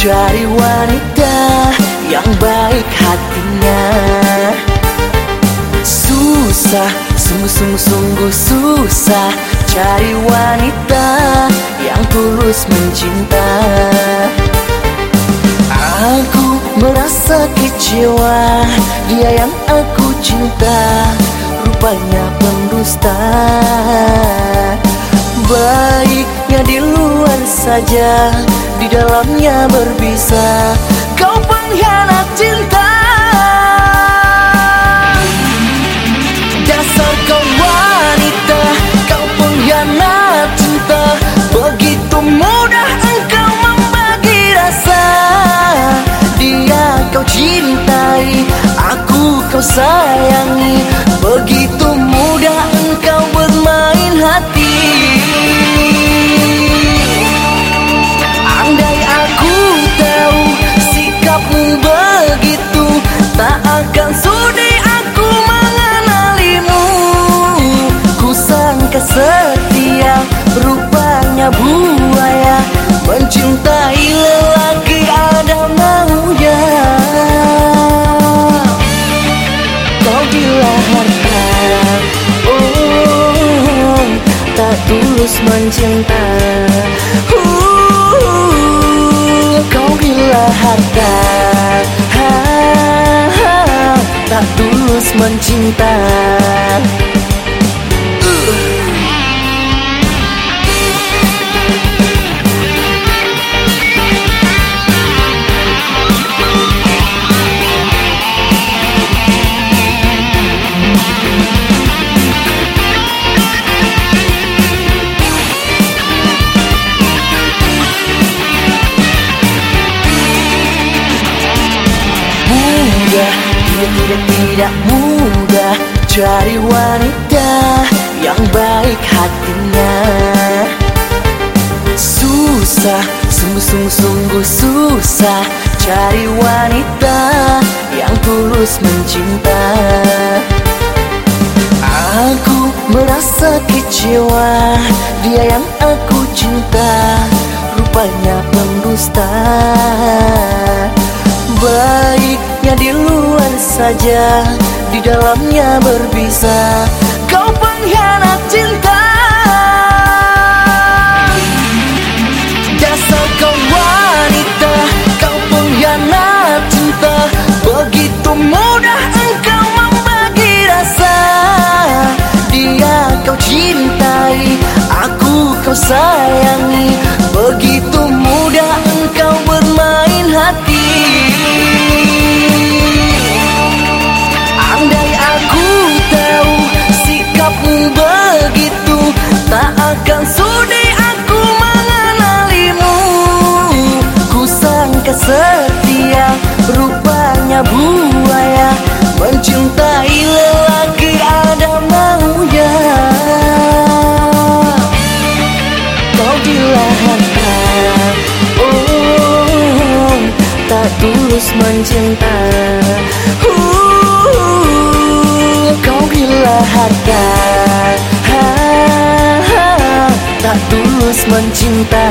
Cari wanita yang baik hatinya. Susah, sungguh-sungguh-sungguh susah. Cari wanita yang tulus mencinta. Aku merasa kecewa Dia yang aku cinta. Rupanya pendusta. Baiknya di luar saja Di dalamnya berbisa. Kau pengkhianat cinta. Dasar kau wanita Kau pengkhianat cinta. Begitu mudah engkau membagi rasa. Dia kau cintai Aku kau sayangi. Begitu mencinta uh, Kau gila harta. Ha, ha, Tak tulus mencinta Tidak tidak tidak mudah. Cari wanita yang baik hatinya. Susah, sungguh-sungguh-sungguh susah. Cari wanita yang tulus mencinta. Aku merasa kecewa. Dia yang aku cinta. Rupanya pendusta Baiknya di luar saja Di dalamnya berbisa Kau pengkhianat cinta buaya Mencintai lelaki ada maunya. Kau gila harta Oh tak tulus mencinta. Uh, Kau gila harta ha, ha, Tak tulus mencinta